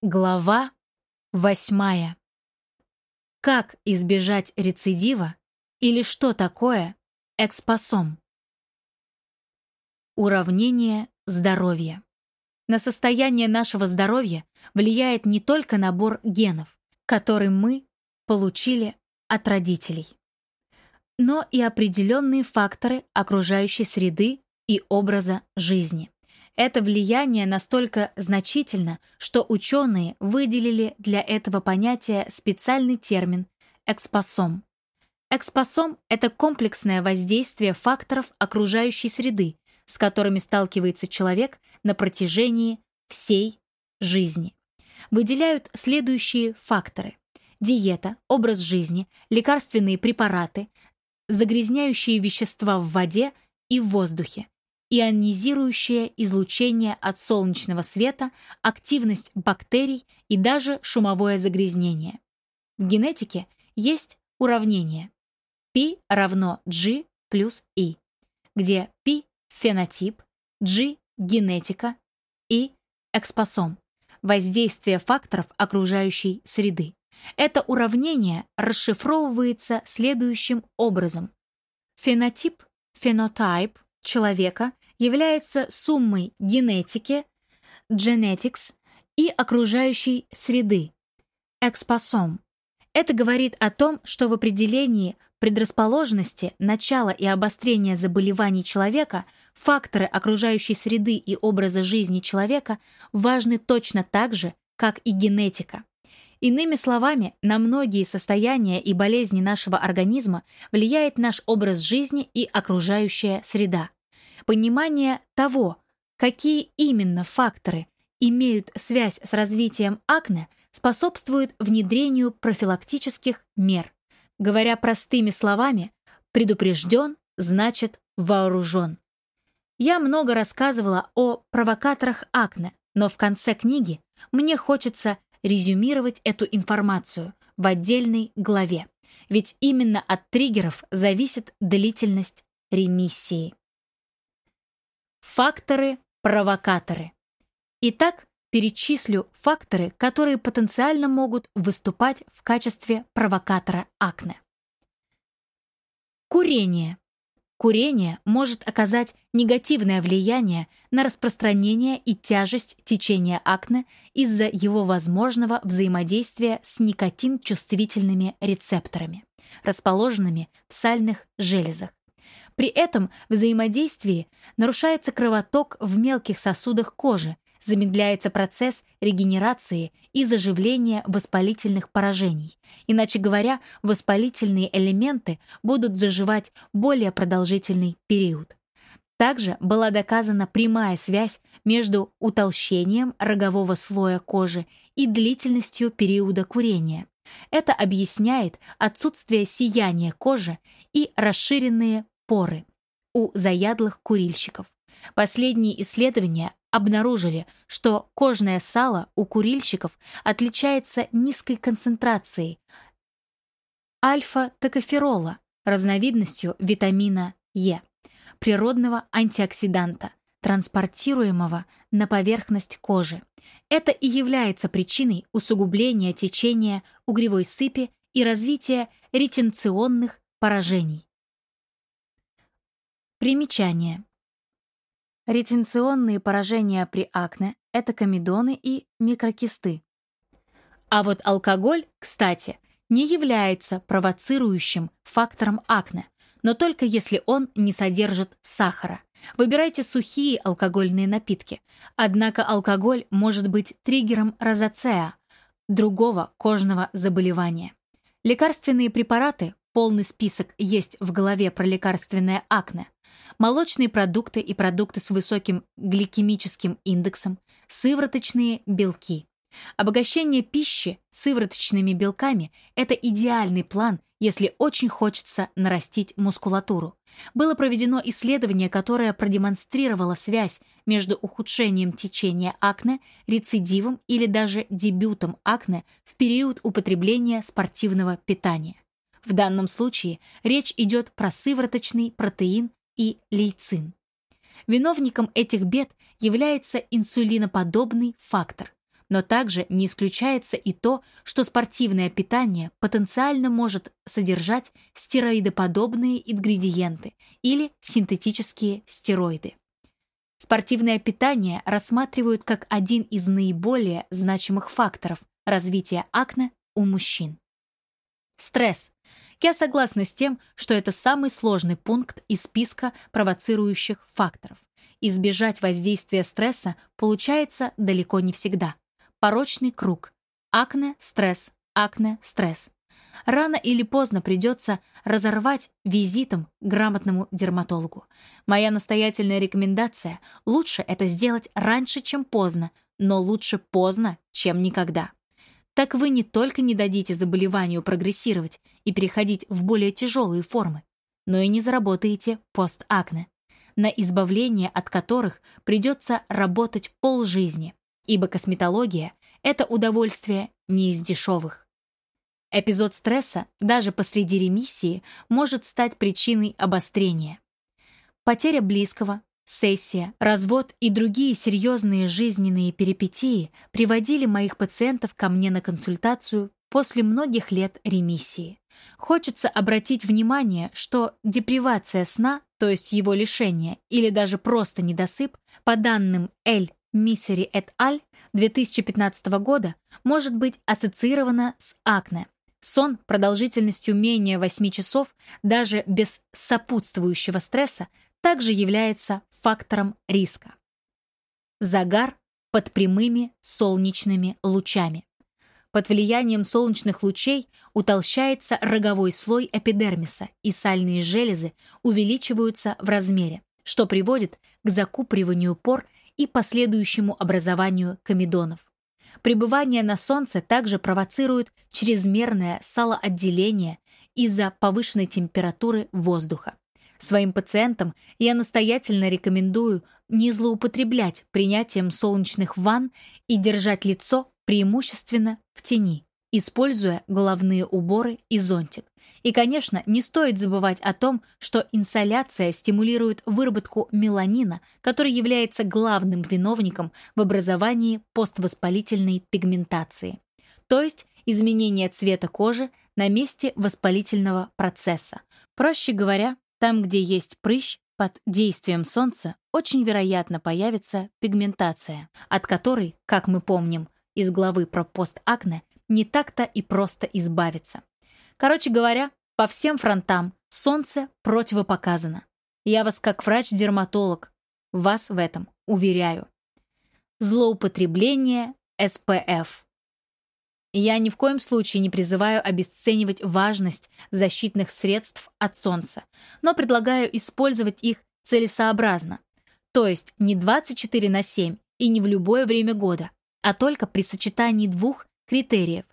Глава восьмая. Как избежать рецидива или что такое экспосом? Уравнение здоровья. На состояние нашего здоровья влияет не только набор генов, который мы получили от родителей, но и определенные факторы окружающей среды и образа жизни. Это влияние настолько значительно, что ученые выделили для этого понятия специальный термин «экспосом». Экспосом — это комплексное воздействие факторов окружающей среды, с которыми сталкивается человек на протяжении всей жизни. Выделяют следующие факторы. Диета, образ жизни, лекарственные препараты, загрязняющие вещества в воде и в воздухе, ионизирующее излучение от солнечного света, активность бактерий и даже шумовое загрязнение. В генетике есть уравнение P равно G плюс I, где P – фенотип, G – генетика и экспосом – воздействие факторов окружающей среды. Это уравнение расшифровывается следующим образом. Фенотип, фенотип человека является суммой генетики, genetics и окружающей среды, экспосом. Это говорит о том, что в определении предрасположенности, начала и обострения заболеваний человека факторы окружающей среды и образа жизни человека важны точно так же, как и генетика. Иными словами, на многие состояния и болезни нашего организма влияет наш образ жизни и окружающая среда. Понимание того, какие именно факторы имеют связь с развитием акне, способствует внедрению профилактических мер. Говоря простыми словами, предупрежден значит вооружен. Я много рассказывала о провокаторах акне, но в конце книги мне хочется резюмировать эту информацию в отдельной главе, ведь именно от триггеров зависит длительность ремиссии. Факторы-провокаторы. Итак, перечислю факторы, которые потенциально могут выступать в качестве провокатора акне. Курение. Курение может оказать негативное влияние на распространение и тяжесть течения акне из-за его возможного взаимодействия с никотин-чувствительными рецепторами, расположенными в сальных железах. При этом взаимодействии нарушается кровоток в мелких сосудах кожи, замедляется процесс регенерации и заживления воспалительных поражений. Иначе говоря, воспалительные элементы будут заживать более продолжительный период. Также была доказана прямая связь между утолщением рогового слоя кожи и длительностью периода курения. Это объясняет отсутствие сияния кожи и расширенные поры у заядлых курильщиков. Последние исследования обнаружили, что кожное сало у курильщиков отличается низкой концентрацией альфа-токоферола, разновидностью витамина Е, природного антиоксиданта, транспортируемого на поверхность кожи. Это и является причиной усугубления течения угревой сыпи и развития ретенционных поражений. Примечание. Ретенционные поражения при акне – это комедоны и микрокисты. А вот алкоголь, кстати, не является провоцирующим фактором акне, но только если он не содержит сахара. Выбирайте сухие алкогольные напитки. Однако алкоголь может быть триггером розацеа, другого кожного заболевания. Лекарственные препараты, полный список есть в главе про лекарственное акне, молочные продукты и продукты с высоким гликемическим индексом, сывороточные белки. Обогащение пищи сывороточными белками – это идеальный план, если очень хочется нарастить мускулатуру. Было проведено исследование, которое продемонстрировало связь между ухудшением течения акне, рецидивом или даже дебютом акне в период употребления спортивного питания. В данном случае речь идет про сывороточный протеин и лейцин. Виновником этих бед является инсулиноподобный фактор. но также не исключается и то, что спортивное питание потенциально может содержать стероидоподобные ингредиенты или синтетические стероиды. Спортивное питание рассматривают как один из наиболее значимых факторов развития акне у мужчин. Стресс. Я согласна с тем, что это самый сложный пункт из списка провоцирующих факторов. Избежать воздействия стресса получается далеко не всегда. Порочный круг. Акне, стресс, акне, стресс. Рано или поздно придется разорвать визитом грамотному дерматологу. Моя настоятельная рекомендация – лучше это сделать раньше, чем поздно, но лучше поздно, чем никогда. Так вы не только не дадите заболеванию прогрессировать и переходить в более тяжелые формы, но и не заработаете постакне, на избавление от которых придется работать полжизни ибо косметология — это удовольствие не из дешевых. Эпизод стресса даже посреди ремиссии может стать причиной обострения. Потеря близкого, сессия, развод и другие серьезные жизненные перипетии приводили моих пациентов ко мне на консультацию после многих лет ремиссии. Хочется обратить внимание, что депривация сна, то есть его лишение или даже просто недосып, по данным Эль Миссери et al. 2015 года может быть ассоциирована с акне. Сон продолжительностью менее 8 часов, даже без сопутствующего стресса, также является фактором риска. Загар под прямыми солнечными лучами. Под влиянием солнечных лучей утолщается роговой слой эпидермиса, и сальные железы увеличиваются в размере, что приводит к закупориванию пор и последующему образованию комедонов. Пребывание на солнце также провоцирует чрезмерное салоотделение из-за повышенной температуры воздуха. Своим пациентам я настоятельно рекомендую не злоупотреблять принятием солнечных ванн и держать лицо преимущественно в тени используя головные уборы и зонтик. И, конечно, не стоит забывать о том, что инсоляция стимулирует выработку меланина, который является главным виновником в образовании поствоспалительной пигментации, то есть изменение цвета кожи на месте воспалительного процесса. Проще говоря, там, где есть прыщ, под действием солнца очень вероятно появится пигментация, от которой, как мы помним из главы про постакне, не так-то и просто избавиться. Короче говоря, по всем фронтам солнце противопоказано. Я вас как врач-дерматолог, вас в этом уверяю. Злоупотребление СПФ. Я ни в коем случае не призываю обесценивать важность защитных средств от солнца, но предлагаю использовать их целесообразно. То есть не 24 на 7 и не в любое время года, а только при сочетании двух критериев.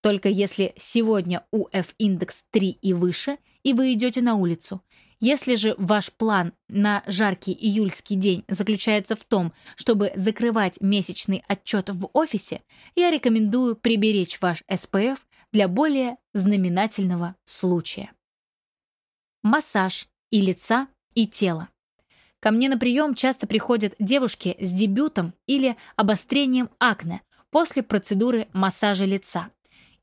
Только если сегодня УФ-индекс 3 и выше, и вы идете на улицу. Если же ваш план на жаркий июльский день заключается в том, чтобы закрывать месячный отчет в офисе, я рекомендую приберечь ваш SPF для более знаменательного случая. Массаж и лица, и тела. Ко мне на прием часто приходят девушки с дебютом или обострением акне, после процедуры массажа лица.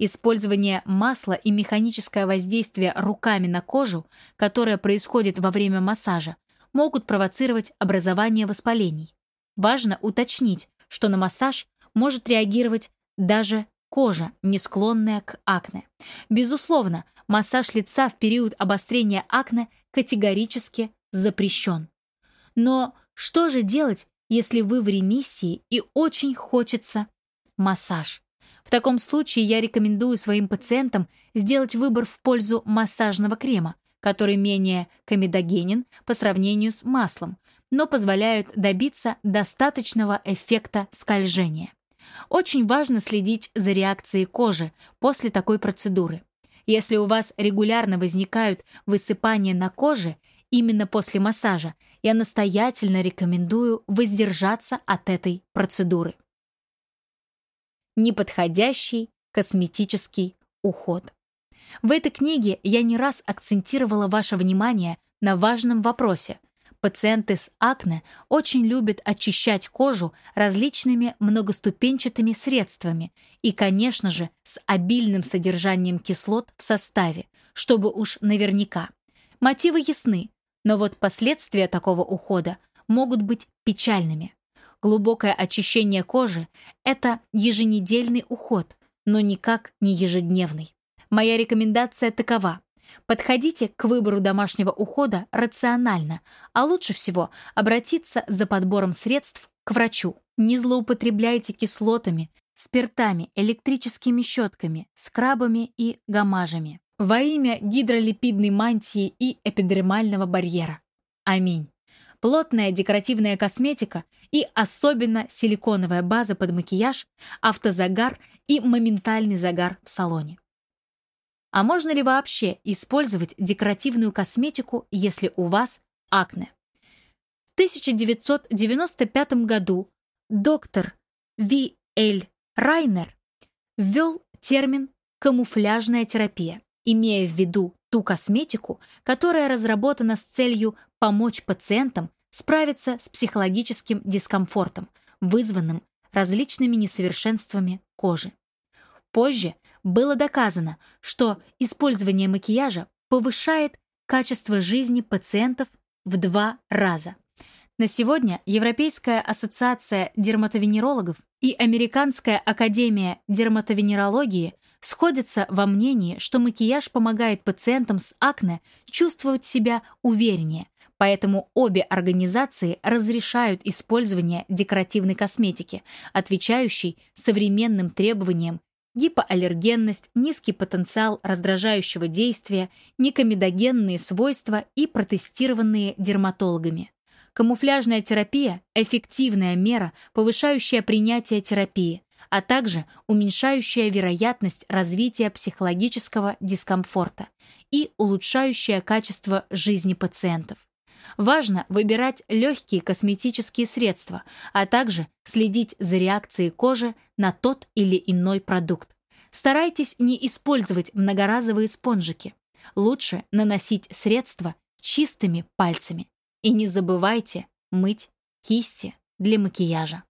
Использование масла и механическое воздействие руками на кожу, которое происходит во время массажа, могут провоцировать образование воспалений. Важно уточнить, что на массаж может реагировать даже кожа, не склонная к акне. Безусловно, массаж лица в период обострения акне категорически запрещен. Но что же делать, если вы в ремиссии и очень хочется массаж. В таком случае я рекомендую своим пациентам сделать выбор в пользу массажного крема, который менее комедогенен по сравнению с маслом, но позволяют добиться достаточного эффекта скольжения. Очень важно следить за реакцией кожи после такой процедуры. Если у вас регулярно возникают высыпания на коже именно после массажа, я настоятельно рекомендую воздержаться от этой процедуры неподходящий косметический уход. В этой книге я не раз акцентировала ваше внимание на важном вопросе Пациенты с акне очень любят очищать кожу различными многоступенчатыми средствами и, конечно же, с обильным содержанием кислот в составе, чтобы уж наверняка. Мотивы ясны, но вот последствия такого ухода могут быть печальными. Глубокое очищение кожи – это еженедельный уход, но никак не ежедневный. Моя рекомендация такова. Подходите к выбору домашнего ухода рационально, а лучше всего обратиться за подбором средств к врачу. Не злоупотребляйте кислотами, спиртами, электрическими щетками, скрабами и гамажами. Во имя гидролипидной мантии и эпидермального барьера. Аминь. Плотная декоративная косметика и особенно силиконовая база под макияж, автозагар и моментальный загар в салоне. А можно ли вообще использовать декоративную косметику, если у вас акне? В 1995 году доктор Ви Эль Райнер ввел термин «камуфляжная терапия», имея в виду ту косметику, которая разработана с целью помочь пациентам справиться с психологическим дискомфортом, вызванным различными несовершенствами кожи. Позже было доказано, что использование макияжа повышает качество жизни пациентов в два раза. На сегодня Европейская ассоциация дерматовенерологов и Американская академия дерматовенерологии сходятся во мнении, что макияж помогает пациентам с акне чувствовать себя увереннее, поэтому обе организации разрешают использование декоративной косметики, отвечающей современным требованиям. Гипоаллергенность, низкий потенциал раздражающего действия, никомедогенные свойства и протестированные дерматологами. Камуфляжная терапия – эффективная мера, повышающая принятие терапии, а также уменьшающая вероятность развития психологического дискомфорта и улучшающая качество жизни пациентов. Важно выбирать легкие косметические средства, а также следить за реакцией кожи на тот или иной продукт. Старайтесь не использовать многоразовые спонжики. Лучше наносить средства чистыми пальцами. И не забывайте мыть кисти для макияжа.